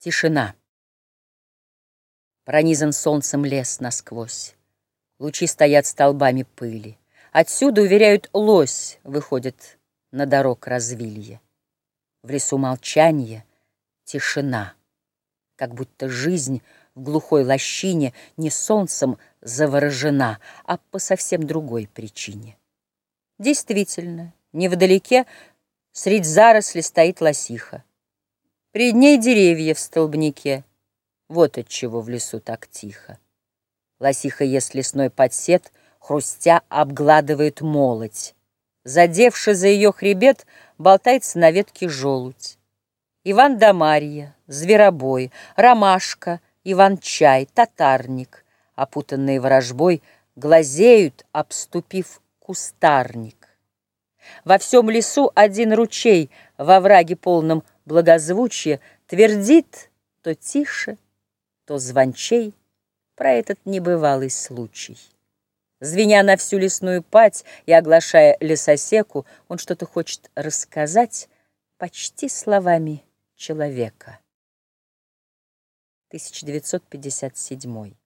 Тишина. Пронизан солнцем лес насквозь. Лучи стоят столбами пыли. Отсюда, уверяют, лось выходит на дорог развилье. В лесу молчание, тишина, Как будто жизнь в глухой лощине Не солнцем заворожена, А по совсем другой причине. Действительно, невдалеке Средь заросли стоит лосиха. Пред ней деревья в столбнике. Вот отчего в лесу так тихо. Лосиха ест лесной подсет, Хрустя обгладывает молоть. Задевши за ее хребет, Болтается на ветке желудь. Иван да Марья, зверобой, Ромашка, Иван-чай, татарник, Опутанные ворожбой, Глазеют, обступив кустарник. Во всем лесу один ручей Во враге полном благозвучия Твердит то тише, то звончей Про этот небывалый случай. Звеня на всю лесную пать и оглашая лесосеку, Он что-то хочет рассказать Почти словами человека. 1957